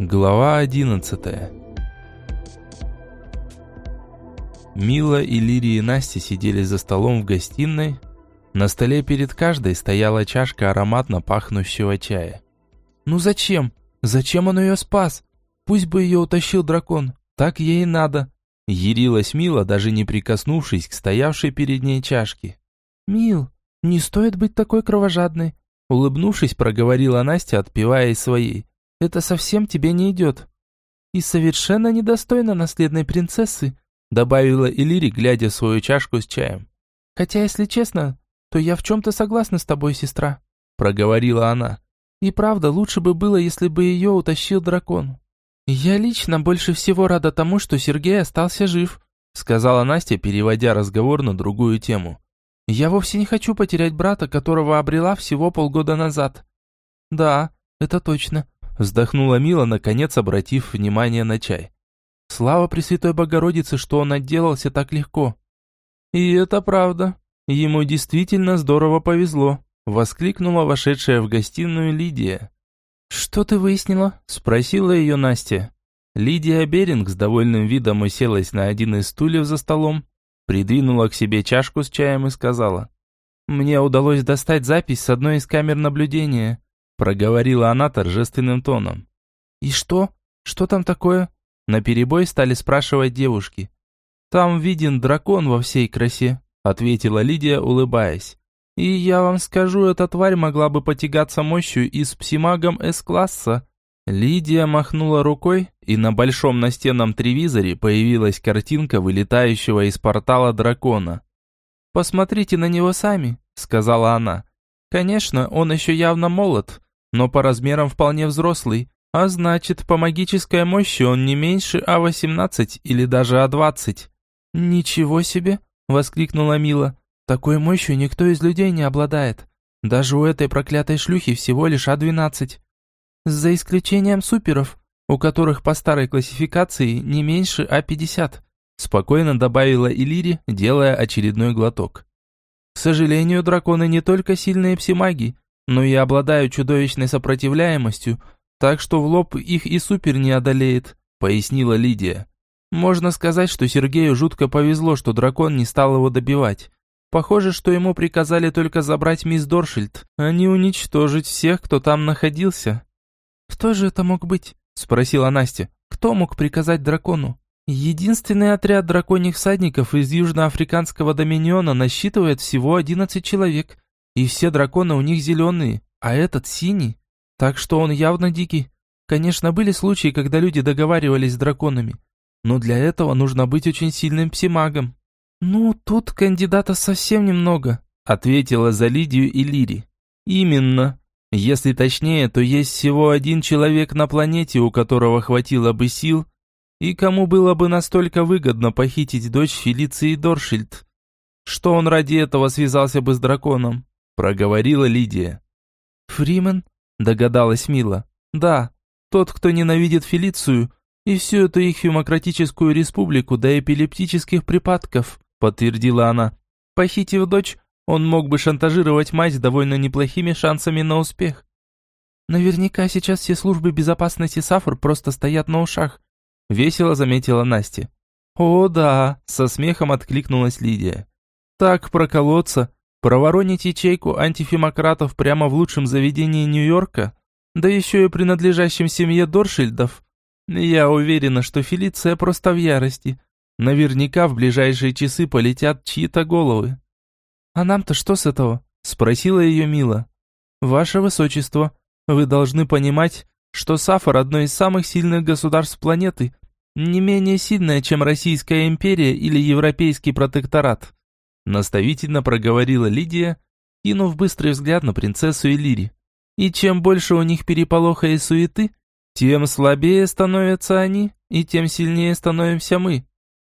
Глава одиннадцатая Мила и Лири и Настя сидели за столом в гостиной. На столе перед каждой стояла чашка ароматно пахнущего чая. «Ну зачем? Зачем он ее спас? Пусть бы ее утащил дракон. Так ей и надо». Ярилась Мила, даже не прикоснувшись к стоявшей перед ней чашке. «Мил, не стоит быть такой кровожадной», улыбнувшись, проговорила Настя, отпивая из своей. «Это совсем тебе не идет». «И совершенно недостойно наследной принцессы», добавила Элири, глядя в свою чашку с чаем. «Хотя, если честно, то я в чем-то согласна с тобой, сестра», проговорила она. «И правда, лучше бы было, если бы ее утащил дракон». «Я лично больше всего рада тому, что Сергей остался жив», сказала Настя, переводя разговор на другую тему. Я вовсе не хочу потерять брата, которого обрела всего полгода назад. Да, это точно, вздохнула Мила, наконец обратив внимание на чай. Слава Пресвятой Богородице, что он отделался так легко. И это правда. Ему действительно здорово повезло, воскликнула вошедшая в гостиную Лидия. Что ты выяснила? спросила ее Настя. Лидия Беринг с довольным видом уселась на один из стульев за столом Придвинула к себе чашку с чаем и сказала. «Мне удалось достать запись с одной из камер наблюдения», проговорила она торжественным тоном. «И что? Что там такое?» На перебой стали спрашивать девушки. «Там виден дракон во всей красе», ответила Лидия, улыбаясь. «И я вам скажу, эта тварь могла бы потягаться мощью и с псимагом С-класса, Лидия махнула рукой, и на большом настенном телевизоре появилась картинка вылетающего из портала дракона. «Посмотрите на него сами», — сказала она. «Конечно, он еще явно молод, но по размерам вполне взрослый, а значит, по магической мощи он не меньше А18 или даже А20». «Ничего себе!» — воскликнула Мила. «Такой мощью никто из людей не обладает. Даже у этой проклятой шлюхи всего лишь А12». За исключением суперов, у которых по старой классификации не меньше А50, спокойно добавила Илири, делая очередной глоток. К сожалению, драконы не только сильные псимаги, но и обладают чудовищной сопротивляемостью, так что в лоб их и супер не одолеет, пояснила Лидия. Можно сказать, что Сергею жутко повезло, что дракон не стал его добивать. Похоже, что ему приказали только забрать мисс Доршильд, а не уничтожить всех, кто там находился. «Кто же это мог быть?» – спросила Настя. «Кто мог приказать дракону?» «Единственный отряд драконьих всадников из южноафриканского доминиона насчитывает всего 11 человек, и все драконы у них зеленые, а этот синий, так что он явно дикий. Конечно, были случаи, когда люди договаривались с драконами, но для этого нужно быть очень сильным псимагом». «Ну, тут кандидатов совсем немного», – ответила за Лидию и Лири. «Именно», если точнее, то есть всего один человек на планете, у которого хватило бы сил, и кому было бы настолько выгодно похитить дочь Фелиции Доршильд, что он ради этого связался бы с драконом, проговорила Лидия. Фримен? догадалась Мила. Да, тот, кто ненавидит Фелицию и всю эту их демократическую республику до эпилептических припадков, подтвердила она. Похитив дочь, он мог бы шантажировать мать с довольно неплохими шансами на успех. Наверняка сейчас все службы безопасности Сафр просто стоят на ушах, весело заметила Настя. О, да, со смехом откликнулась Лидия. Так проколоться, проворонить ячейку антифемократов прямо в лучшем заведении Нью-Йорка, да еще и принадлежащем семье Доршильдов. Я уверена, что Фелиция просто в ярости. Наверняка в ближайшие часы полетят чьи-то головы. «А нам-то что с этого?» – спросила ее Мила. «Ваше Высочество, вы должны понимать, что Сафар – одно из самых сильных государств планеты, не менее сильное, чем Российская империя или Европейский протекторат», наставительно проговорила Лидия, кинув быстрый взгляд на принцессу Элири. «И чем больше у них переполоха и суеты, тем слабее становятся они, и тем сильнее становимся мы.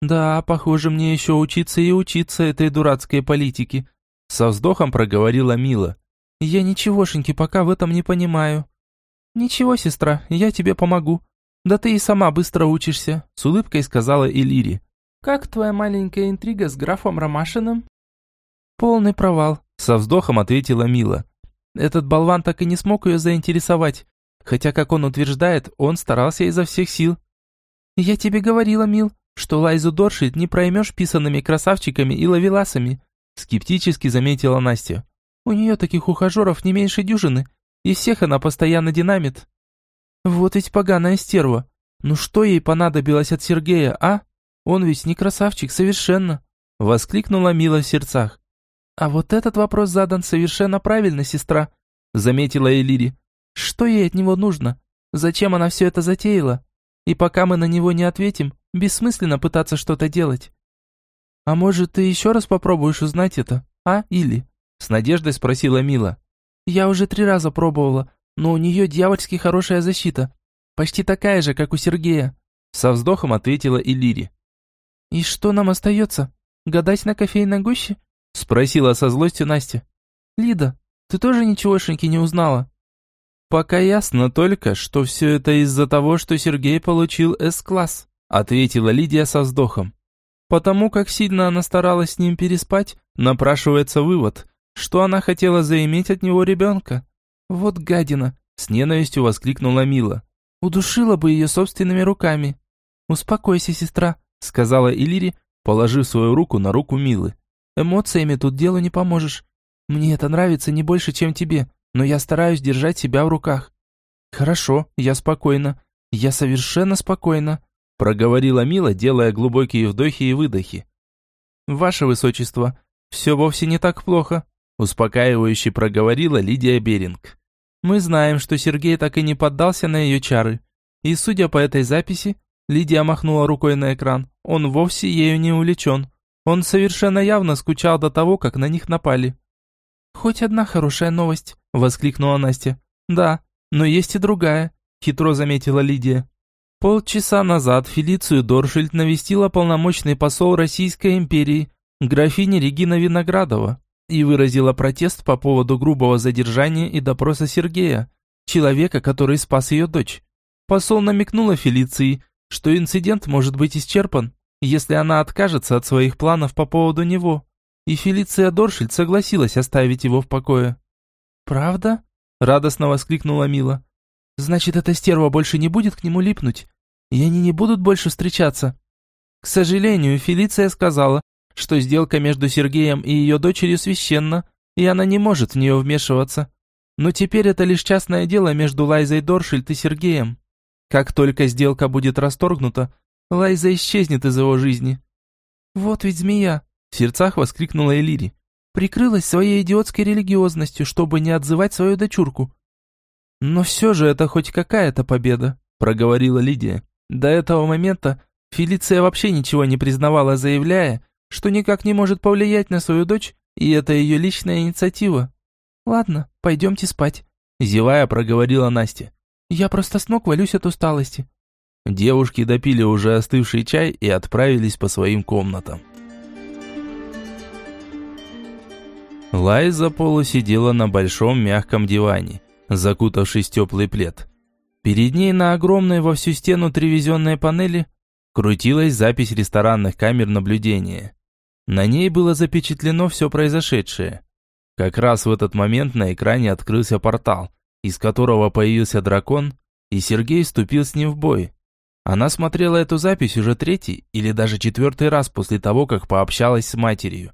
«Да, похоже, мне еще учиться и учиться этой дурацкой политике», со вздохом проговорила Мила. «Я ничегошеньки пока в этом не понимаю». «Ничего, сестра, я тебе помогу. Да ты и сама быстро учишься», с улыбкой сказала Элири. «Как твоя маленькая интрига с графом Ромашиным?» «Полный провал», со вздохом ответила Мила. «Этот болван так и не смог ее заинтересовать, Хотя, как он утверждает, он старался изо всех сил. «Я тебе говорила, Мил, что Лайзу Доршит не проймешь писанными красавчиками и ловеласами», скептически заметила Настя. «У нее таких ухажеров не меньше дюжины, и всех она постоянно динамит». «Вот ведь поганая стерва. Ну что ей понадобилось от Сергея, а? Он ведь не красавчик совершенно!» Воскликнула Мила в сердцах. «А вот этот вопрос задан совершенно правильно, сестра», заметила Элири. «Что ей от него нужно? Зачем она все это затеяла? И пока мы на него не ответим, бессмысленно пытаться что-то делать». «А может, ты еще раз попробуешь узнать это, а, Или?» С надеждой спросила Мила. «Я уже три раза пробовала, но у нее дьявольски хорошая защита. Почти такая же, как у Сергея», со вздохом ответила Иллири. «И что нам остается? Гадать на кофейной гуще?» Спросила со злостью Настя. «Лида, ты тоже ничегошеньки не узнала?» «Пока ясно только, что все это из-за того, что Сергей получил С-класс», ответила Лидия со вздохом. Потому как сильно она старалась с ним переспать, напрашивается вывод, что она хотела заиметь от него ребенка. «Вот гадина!» – с ненавистью воскликнула Мила. «Удушила бы ее собственными руками». «Успокойся, сестра», – сказала Илири, положив свою руку на руку Милы. «Эмоциями тут делу не поможешь. Мне это нравится не больше, чем тебе, но я стараюсь держать себя в руках». «Хорошо, я спокойна. Я совершенно спокойна», – проговорила Мила, делая глубокие вдохи и выдохи. «Ваше Высочество, все вовсе не так плохо», – успокаивающе проговорила Лидия Беринг. Мы знаем, что Сергей так и не поддался на ее чары. И судя по этой записи, Лидия махнула рукой на экран, он вовсе ею не увлечен. Он совершенно явно скучал до того, как на них напали. «Хоть одна хорошая новость», — воскликнула Настя. «Да, но есть и другая», — хитро заметила Лидия. Полчаса назад Фелицию Доршильд навестила полномочный посол Российской империи, графиня Регина Виноградова и выразила протест по поводу грубого задержания и допроса Сергея, человека, который спас ее дочь. Посол намекнула Фелиции, что инцидент может быть исчерпан, если она откажется от своих планов по поводу него, и Фелиция Доршильд согласилась оставить его в покое. «Правда?» – радостно воскликнула Мила. «Значит, эта стерва больше не будет к нему липнуть, и они не будут больше встречаться?» К сожалению, Фелиция сказала, что сделка между Сергеем и ее дочерью священна, и она не может в нее вмешиваться. Но теперь это лишь частное дело между Лайзой Доршильд и Сергеем. Как только сделка будет расторгнута, Лайза исчезнет из его жизни. «Вот ведь змея!» – в сердцах воскликнула Элири. «Прикрылась своей идиотской религиозностью, чтобы не отзывать свою дочурку». «Но все же это хоть какая-то победа», – проговорила Лидия. До этого момента Фелиция вообще ничего не признавала, заявляя, что никак не может повлиять на свою дочь, и это ее личная инициатива. Ладно, пойдемте спать, зевая проговорила Настя. Я просто с ног валюсь от усталости. Девушки допили уже остывший чай и отправились по своим комнатам. Лайза Полу сидела на большом мягком диване, закутавшись в теплый плед. Перед ней на огромной во всю стену тревизионной панели крутилась запись ресторанных камер наблюдения. На ней было запечатлено все произошедшее. Как раз в этот момент на экране открылся портал, из которого появился дракон, и Сергей вступил с ним в бой. Она смотрела эту запись уже третий или даже четвертый раз после того, как пообщалась с матерью.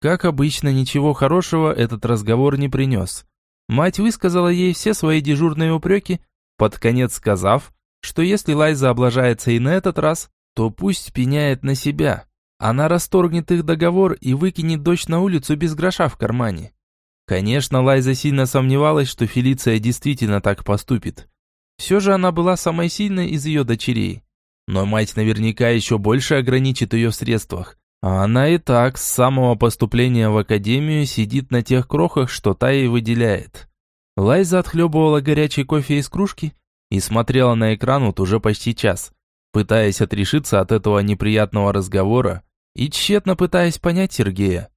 Как обычно, ничего хорошего этот разговор не принес. Мать высказала ей все свои дежурные упреки, под конец сказав, что если Лайза облажается и на этот раз, то пусть пеняет на себя. Она расторгнет их договор и выкинет дочь на улицу без гроша в кармане. Конечно, Лайза сильно сомневалась, что Фелиция действительно так поступит. Все же она была самой сильной из ее дочерей. Но мать наверняка еще больше ограничит ее в средствах. А она и так с самого поступления в академию сидит на тех крохах, что та ей выделяет. Лайза отхлебывала горячий кофе из кружки и смотрела на экран вот уже почти час, пытаясь отрешиться от этого неприятного разговора и тщетно пытаясь понять Сергея.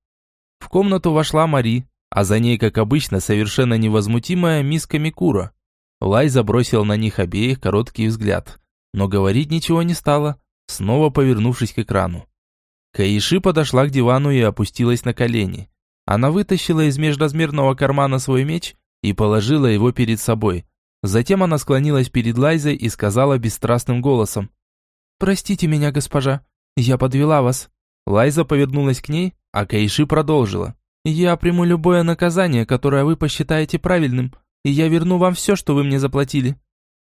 В комнату вошла Мари, а за ней, как обычно, совершенно невозмутимая миска Микура. Лай забросил на них обеих короткий взгляд, но говорить ничего не стала, снова повернувшись к экрану. Каиши подошла к дивану и опустилась на колени. Она вытащила из межразмерного кармана свой меч и положила его перед собой, Затем она склонилась перед Лайзой и сказала бесстрастным голосом. «Простите меня, госпожа, я подвела вас». Лайза повернулась к ней, а Кайши продолжила. «Я приму любое наказание, которое вы посчитаете правильным, и я верну вам все, что вы мне заплатили».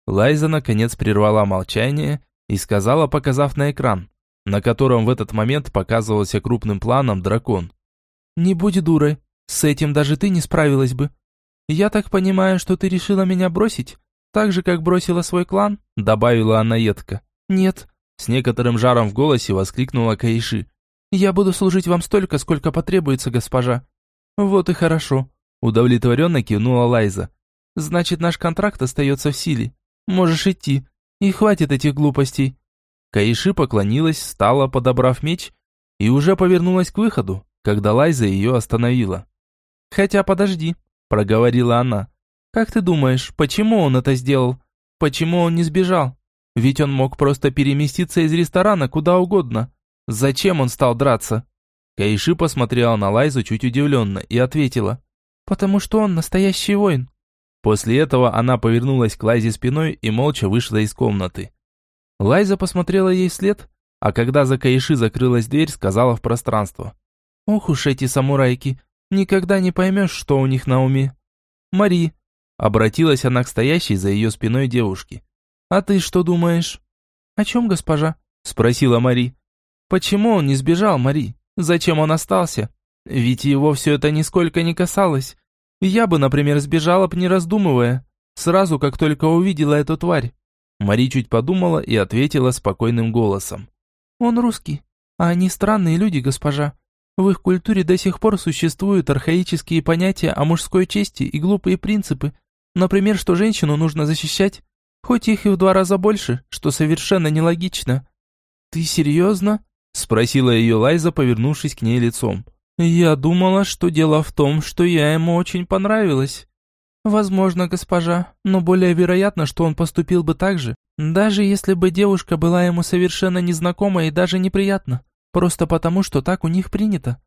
Лайза наконец прервала молчание и сказала, показав на экран, на котором в этот момент показывался крупным планом дракон. «Не будь дурой, с этим даже ты не справилась бы. Я так понимаю, что ты решила меня бросить, так же, как бросила свой клан?» добавила она едко. «Нет», с некоторым жаром в голосе воскликнула Каиши. «Я буду служить вам столько, сколько потребуется, госпожа». «Вот и хорошо», удовлетворенно кивнула Лайза. «Значит, наш контракт остается в силе. Можешь идти. И хватит этих глупостей». Каиши поклонилась, встала, подобрав меч, и уже повернулась к выходу, когда Лайза ее остановила. «Хотя подожди», — проговорила она. «Как ты думаешь, почему он это сделал? Почему он не сбежал? Ведь он мог просто переместиться из ресторана куда угодно. Зачем он стал драться?» Каиши посмотрела на Лайзу чуть удивленно и ответила. «Потому что он настоящий воин. После этого она повернулась к Лайзе спиной и молча вышла из комнаты. Лайза посмотрела ей вслед, а когда за Каиши закрылась дверь, сказала в пространство. «Ох уж эти самурайки, никогда не поймешь, что у них на уме». «Мари», — обратилась она к стоящей за ее спиной девушке. «А ты что думаешь?» «О чем, госпожа?» — спросила Мари. «Почему он не сбежал, Мари? Зачем он остался? Ведь его все это нисколько не касалось. Я бы, например, сбежала б не раздумывая, сразу как только увидела эту тварь. Мари чуть подумала и ответила спокойным голосом. Он русский, а они странные люди, госпожа. В их культуре до сих пор существуют архаические понятия о мужской чести и глупые принципы. Например, что женщину нужно защищать, хоть их и в два раза больше, что совершенно нелогично. «Ты серьезно?» – спросила ее Лайза, повернувшись к ней лицом. «Я думала, что дело в том, что я ему очень понравилась». «Возможно, госпожа, но более вероятно, что он поступил бы так же, даже если бы девушка была ему совершенно незнакома и даже неприятна, просто потому, что так у них принято».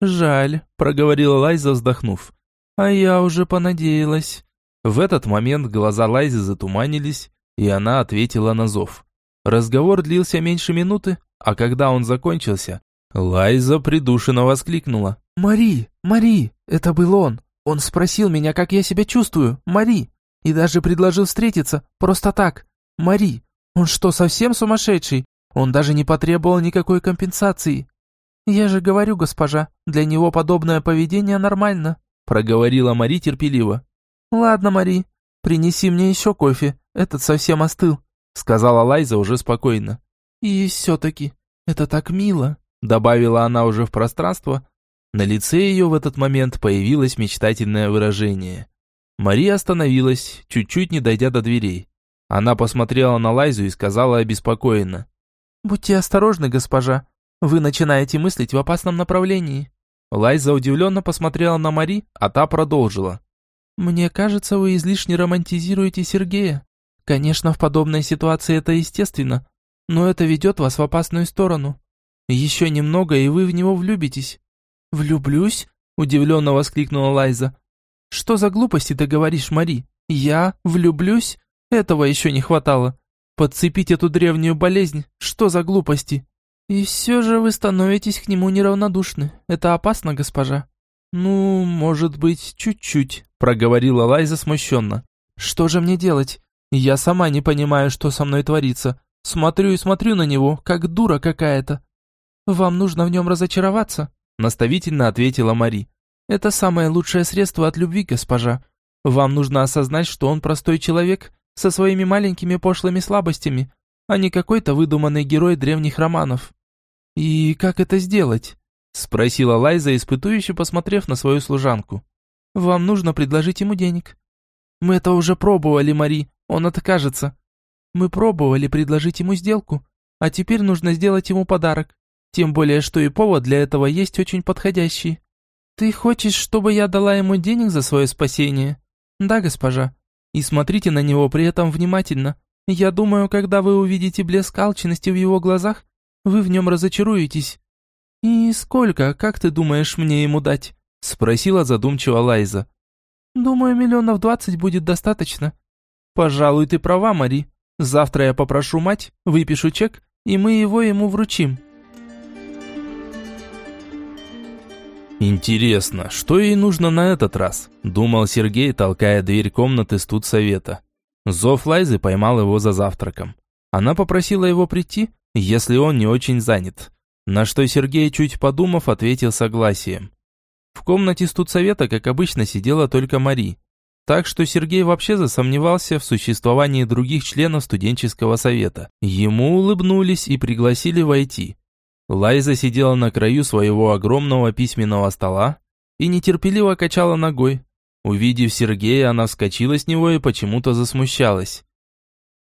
«Жаль», — проговорила Лайза, вздохнув. «А я уже понадеялась». В этот момент глаза Лайзы затуманились, и она ответила на зов. Разговор длился меньше минуты, а когда он закончился, Лайза придушенно воскликнула. «Мари! Мари! Это был он! Он спросил меня, как я себя чувствую! Мари! И даже предложил встретиться, просто так! Мари! Он что, совсем сумасшедший? Он даже не потребовал никакой компенсации!» «Я же говорю, госпожа, для него подобное поведение нормально», проговорила Мари терпеливо. «Ладно, Мари, принеси мне еще кофе, этот совсем остыл», сказала Лайза уже спокойно. «И все-таки, это так мило», добавила она уже в пространство. На лице ее в этот момент появилось мечтательное выражение. Мария остановилась, чуть-чуть не дойдя до дверей. Она посмотрела на Лайзу и сказала обеспокоенно. «Будьте осторожны, госпожа. Вы начинаете мыслить в опасном направлении». Лайза удивленно посмотрела на Мари, а та продолжила. «Мне кажется, вы излишне романтизируете Сергея. Конечно, в подобной ситуации это естественно, но это ведет вас в опасную сторону. Еще немного, и вы в него влюбитесь». «Влюблюсь?» – удивленно воскликнула Лайза. «Что за глупости ты говоришь, Мари? Я влюблюсь? Этого еще не хватало. Подцепить эту древнюю болезнь? Что за глупости?» «И все же вы становитесь к нему неравнодушны. Это опасно, госпожа». «Ну, может быть, чуть-чуть», – проговорила Лайза смущенно. «Что же мне делать? Я сама не понимаю, что со мной творится. Смотрю и смотрю на него, как дура какая-то. «Вам нужно в нем разочароваться», — наставительно ответила Мари. «Это самое лучшее средство от любви, госпожа. Вам нужно осознать, что он простой человек со своими маленькими пошлыми слабостями, а не какой-то выдуманный герой древних романов». «И как это сделать?» — спросила Лайза, испытующе посмотрев на свою служанку. «Вам нужно предложить ему денег». «Мы это уже пробовали, Мари, он откажется». «Мы пробовали предложить ему сделку, а теперь нужно сделать ему подарок. Тем более, что и повод для этого есть очень подходящий. Ты хочешь, чтобы я дала ему денег за свое спасение? Да, госпожа. И смотрите на него при этом внимательно. Я думаю, когда вы увидите блеск алчности в его глазах, вы в нем разочаруетесь. И сколько, как ты думаешь, мне ему дать? Спросила задумчиво Лайза. Думаю, миллионов двадцать будет достаточно. Пожалуй, ты права, Мари. Завтра я попрошу мать, выпишу чек, и мы его ему вручим. Интересно, что ей нужно на этот раз? Думал Сергей, толкая дверь комнаты студсовета. Зов Лайзы поймал его за завтраком. Она попросила его прийти, если он не очень занят. На что Сергей, чуть подумав, ответил согласием. В комнате студсовета, как обычно, сидела только Мари. Так что Сергей вообще засомневался в существовании других членов студенческого совета. Ему улыбнулись и пригласили войти. Лайза сидела на краю своего огромного письменного стола и нетерпеливо качала ногой. Увидев Сергея, она вскочила с него и почему-то засмущалась.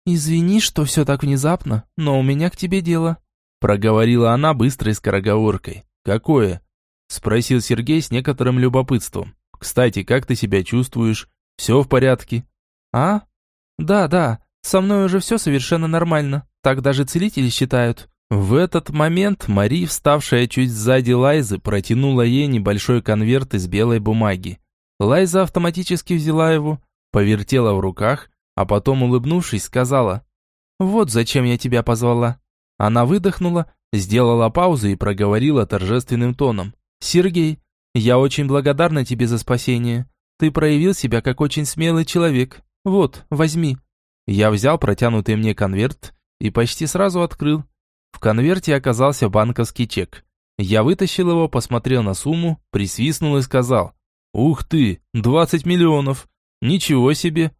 «Извини, что все так внезапно, но у меня к тебе дело», проговорила она быстрой скороговоркой. «Какое?» спросил Сергей с некоторым любопытством. «Кстати, как ты себя чувствуешь? Все в порядке?» «А? Да, да, со мной уже все совершенно нормально, так даже целители считают». В этот момент Мари, вставшая чуть сзади Лайзы, протянула ей небольшой конверт из белой бумаги. Лайза автоматически взяла его, повертела в руках, а потом, улыбнувшись, сказала «Вот зачем я тебя позвала». Она выдохнула, сделала паузу и проговорила торжественным тоном «Сергей, я очень благодарна тебе за спасение. Ты проявил себя как очень смелый человек. Вот, возьми». Я взял протянутый мне конверт и почти сразу открыл. В конверте оказался банковский чек. Я вытащил его, посмотрел на сумму, присвистнул и сказал «Ух ты, 20 миллионов! Ничего себе!»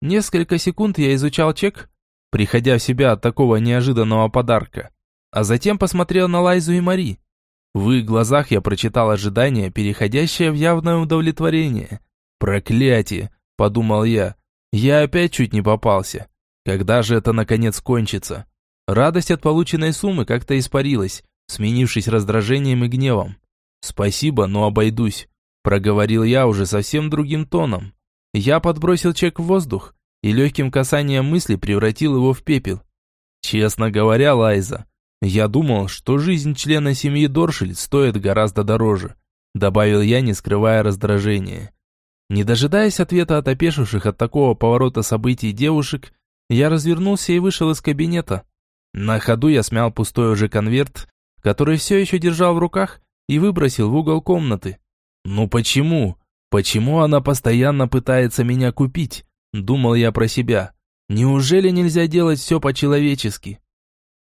Несколько секунд я изучал чек, приходя в себя от такого неожиданного подарка, а затем посмотрел на Лайзу и Мари. В их глазах я прочитал ожидание, переходящее в явное удовлетворение. «Проклятие!» – подумал я. «Я опять чуть не попался. Когда же это наконец кончится?» Радость от полученной суммы как-то испарилась, сменившись раздражением и гневом. «Спасибо, но обойдусь», – проговорил я уже совсем другим тоном. Я подбросил чек в воздух и легким касанием мысли превратил его в пепел. Честно говоря, Лайза, я думал, что жизнь члена семьи Доршель стоит гораздо дороже, добавил я, не скрывая раздражения. Не дожидаясь ответа от опешивших от такого поворота событий девушек, я развернулся и вышел из кабинета. На ходу я смял пустой уже конверт, который все еще держал в руках, и выбросил в угол комнаты. «Ну почему? Почему она постоянно пытается меня купить?» Думал я про себя. «Неужели нельзя делать все по-человечески?»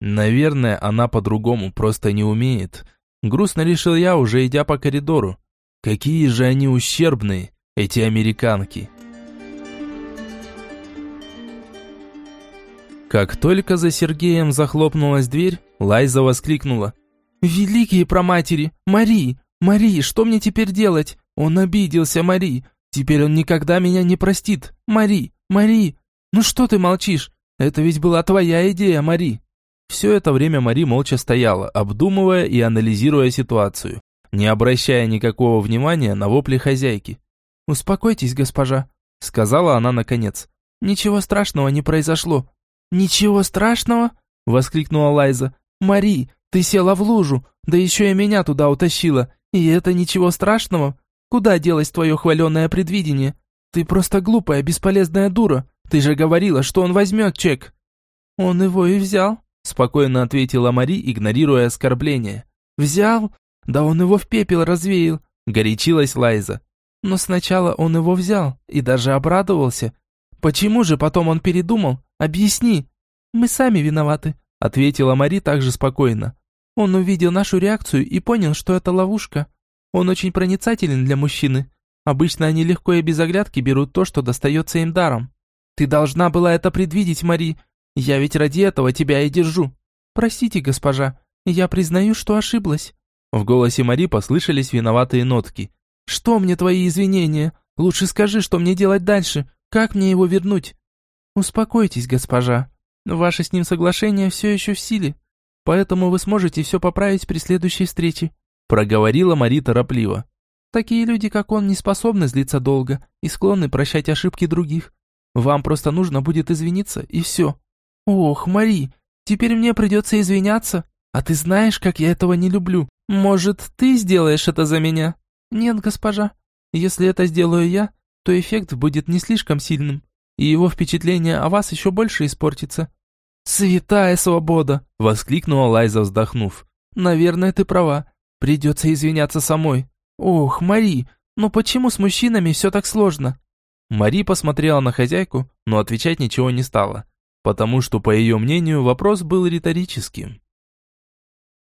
Наверное, она по-другому просто не умеет. Грустно решил я, уже идя по коридору. Какие же они ущербные, эти американки. Как только за Сергеем захлопнулась дверь, Лайза воскликнула. «Великие проматери! Мари! Мари, что мне теперь делать? Он обиделся, Мари! Теперь он никогда меня не простит! Мари! Мари! Ну что ты молчишь? Это ведь была твоя идея, Мари!» Все это время Мари молча стояла, обдумывая и анализируя ситуацию, не обращая никакого внимания на вопли хозяйки. «Успокойтесь, госпожа», — сказала она наконец. «Ничего страшного не произошло». «Ничего страшного?» — воскликнула Лайза. «Мари, ты села в лужу, да еще и меня туда утащила. И это ничего страшного? Куда делось твое хваленое предвидение? Ты просто глупая, бесполезная дура. Ты же говорила, что он возьмет чек». «Он его и взял», Спокойно ответила Мари, игнорируя оскорбление. «Взял? Да он его в пепел развеял!» Горячилась Лайза. «Но сначала он его взял и даже обрадовался. Почему же потом он передумал? Объясни!» «Мы сами виноваты», — ответила Мари также спокойно. «Он увидел нашу реакцию и понял, что это ловушка. Он очень проницателен для мужчины. Обычно они легко и без оглядки берут то, что достается им даром. Ты должна была это предвидеть, Мари, я ведь ради этого тебя и держу. Простите, госпожа, я признаю, что ошиблась». В голосе Мари послышались виноватые нотки. «Что мне твои извинения? Лучше скажи, что мне делать дальше. Как мне его вернуть?» «Успокойтесь, госпожа. Ваше с ним соглашение все еще в силе, поэтому вы сможете все поправить при следующей встрече», проговорила Мари торопливо. «Такие люди, как он, не способны злиться долго и склонны прощать ошибки других. Вам просто нужно будет извиниться, и все. «Ох, Мари, теперь мне придется извиняться, а ты знаешь, как я этого не люблю. Может, ты сделаешь это за меня?» «Нет, госпожа, если это сделаю я, то эффект будет не слишком сильным. и его впечатление о вас еще больше испортится». «Святая свобода!» — воскликнула Лайза, вздохнув. «Наверное, ты права. Придется извиняться самой. Ох, Мари, ну почему с мужчинами все так сложно?» Мари посмотрела на хозяйку, но отвечать ничего не стала, потому что, по ее мнению, вопрос был риторическим.